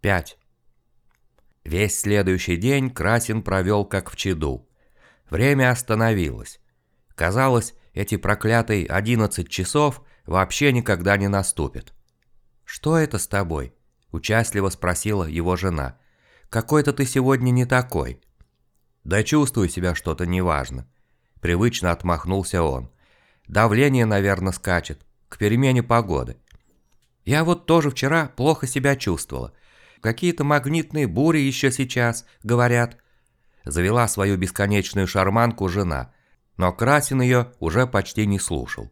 5. Весь следующий день Красин провел как в чаду. Время остановилось. Казалось, эти проклятые 11 часов вообще никогда не наступят. «Что это с тобой?» – участливо спросила его жена. «Какой-то ты сегодня не такой». «Да чувствую себя что-то неважно». Привычно отмахнулся он. «Давление, наверное, скачет. К перемене погоды». «Я вот тоже вчера плохо себя чувствовала. Какие-то магнитные бури еще сейчас, говорят». Завела свою бесконечную шарманку жена, но Красин ее уже почти не слушал.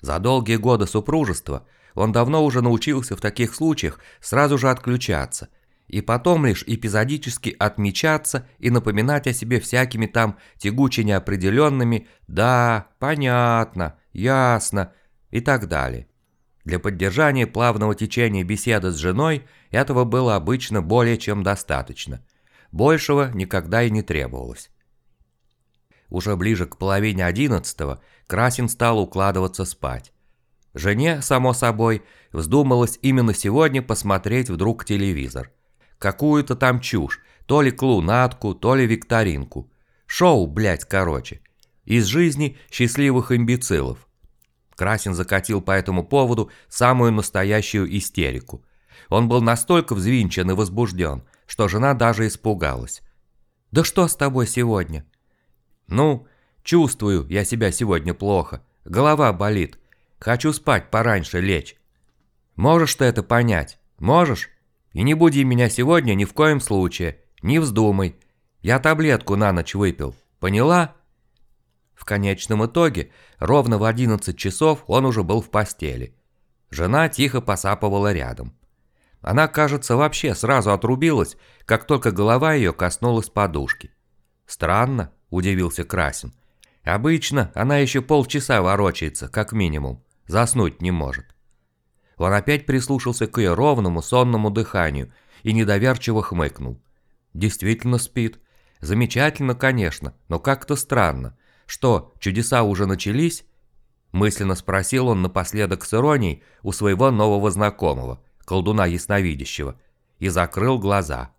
За долгие годы супружества он давно уже научился в таких случаях сразу же отключаться – и потом лишь эпизодически отмечаться и напоминать о себе всякими там тягуче неопределенными «да», «понятно», «ясно» и так далее. Для поддержания плавного течения беседы с женой этого было обычно более чем достаточно. Большего никогда и не требовалось. Уже ближе к половине одиннадцатого Красин стал укладываться спать. Жене, само собой, вздумалось именно сегодня посмотреть вдруг телевизор – Какую-то там чушь. То ли клоунатку, то ли викторинку. Шоу, блядь, короче. Из жизни счастливых имбецилов. Красин закатил по этому поводу самую настоящую истерику. Он был настолько взвинчен и возбужден, что жена даже испугалась. «Да что с тобой сегодня?» «Ну, чувствую я себя сегодня плохо. Голова болит. Хочу спать пораньше лечь. Можешь ты это понять? Можешь?» И не буди меня сегодня ни в коем случае, не вздумай. Я таблетку на ночь выпил, поняла?» В конечном итоге, ровно в 11 часов он уже был в постели. Жена тихо посапывала рядом. Она, кажется, вообще сразу отрубилась, как только голова ее коснулась подушки. «Странно», – удивился Красин. «Обычно она еще полчаса ворочается, как минимум. Заснуть не может». Он опять прислушался к ее ровному сонному дыханию и недоверчиво хмыкнул. Действительно спит. Замечательно, конечно, но как-то странно. Что, чудеса уже начались? Мысленно спросил он напоследок с иронией у своего нового знакомого, колдуна ясновидящего, и закрыл глаза.